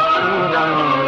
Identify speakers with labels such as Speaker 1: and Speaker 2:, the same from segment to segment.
Speaker 1: रंग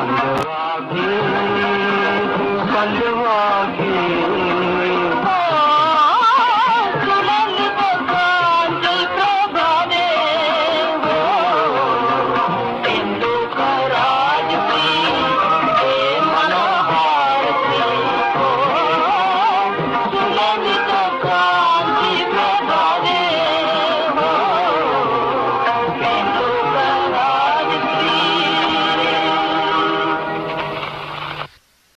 Speaker 1: चांदवा भी